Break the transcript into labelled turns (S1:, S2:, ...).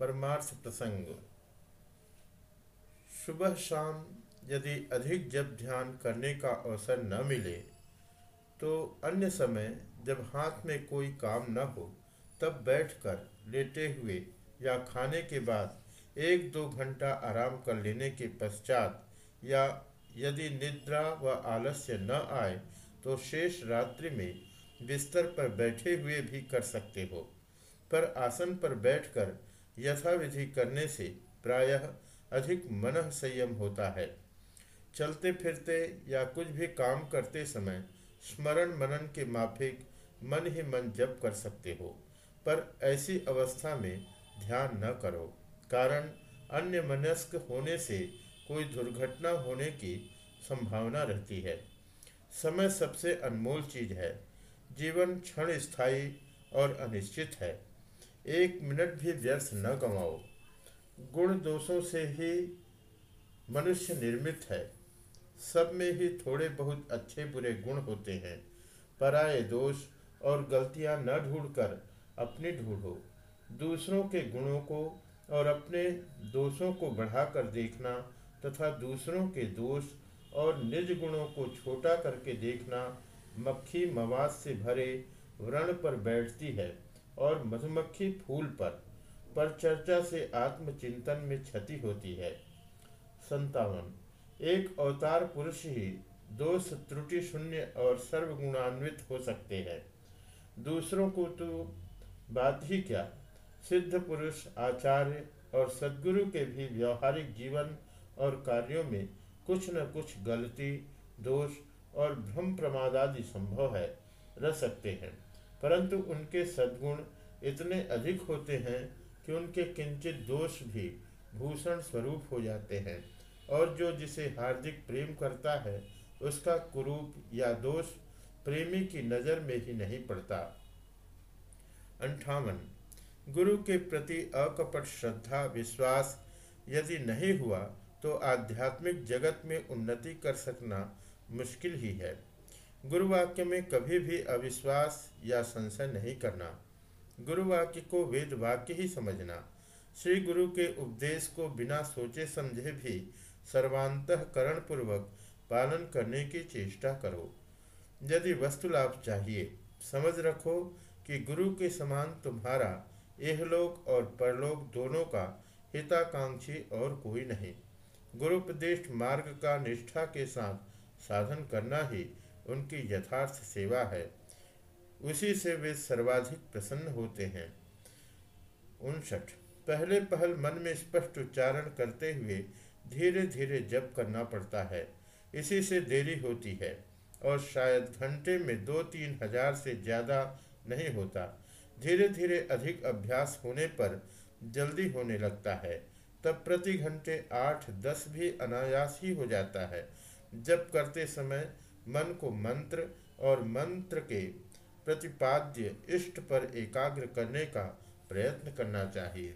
S1: परमार्थ प्रसंग। सुबह शाम यदि अधिक जब ध्यान करने का अवसर न मिले तो अन्य समय जब हाथ में कोई काम न हो, तब बैठकर लेटे हुए या खाने के बाद एक दो घंटा आराम कर लेने के पश्चात या यदि निद्रा व आलस्य न आए तो शेष रात्रि में बिस्तर पर बैठे हुए भी कर सकते हो। पर आसन पर बैठकर यथाविधि करने से प्रायः अधिक मन संयम होता है। चलते फिरते या कुछ भी काम करते समय स्मरण मनन के माफिक मन ही मन जप कर सकते हो, पर ऐसी अवस्था में ध्यान न करो। कारण, अन्य मनस्क होने से कोई दुर्घटना होने की संभावना रहती है। समय सबसे अनमोल चीज़ है। जीवन क्षण स्थायी और अनिश्चित है। एक मिनट भी व्यर्थ न गंवाओ। गुण दोषों से ही मनुष्य निर्मित है। सब में ही थोड़े बहुत अच्छे बुरे गुण होते हैं। पराये दोष और गलतियाँ न ढूंढकर अपनी ढूंढो। दूसरों के गुणों को और अपने दोषों को बढ़ाकर देखना तथा दूसरों के दोष और निज गुणों को छोटा करके देखना मक्खी मवाद से भरे व्रण पर बैठती है। और मधुमक्खी फूल पर पर चर्चा से आत्मचिंतन में क्षति होती है। संतावन एक अवतार पुरुष ही दोष त्रुटि शून्य और सर्वगुणान्वित हो सकते हैं। दूसरों को तो बात ही क्या? सिद्ध पुरुष, आचार्य और सदगुरु के भी व्यवहारिक जीवन और कार्यों में कुछ न कुछ गलती, दोष और भ्रम प्रमाद आदि संभव है, रह सकते हैं। परंतु उनके सद्गुण इतने अधिक होते हैं कि उनके किंचित दोष भी भूषण स्वरूप हो जाते हैं। और जो जिसे हार्दिक प्रेम करता है, उसका कुरूप या दोष प्रेमी की नज़र में ही नहीं पड़ता। अंठावन। गुरु के प्रति अकपट श्रद्धा, विश्वास यदि नहीं हुआ तो आध्यात्मिक जगत में उन्नति कर सकना मुश्किल ही है। गुरुवाक्य में कभी भी अविश्वास या संशय नहीं करना। गुरुवाक्य को वेद वाक्य ही समझना। श्री गुरु के उपदेश को बिना सोचे समझे भी सर्वांतकरण पूर्वक पालन करने की चेष्टा करो। यदि वस्तु लाभ चाहिए, समझ रखो कि गुरु के समान तुम्हारा एहलोक और परलोक दोनों का हिताकांक्षी और कोई नहीं। गुरुपदेश मार्ग का निष्ठा के साथ साधन करना ही उनकी यथार्थ सेवा है। उसी से वे सर्वाधिक प्रसन्न होते हैं। उनसठ। पहले पहल मन में स्पष्ट उच्चारण करते हुए धीरे धीरे जप करना पड़ता है। इसी से देरी होती है और शायद घंटे में दो तीन हज़ार से ज़्यादा नहीं होता। धीरे धीरे अधिक अभ्यास होने पर जल्दी होने लगता है। तब प्रति घंटे आठ दस भी अनायास ही हो जाता है। जब करते समय मन को मंत्र और मंत्र के प्रतिपाद्य इष्ट पर एकाग्र करने का प्रयत्न करना चाहिए।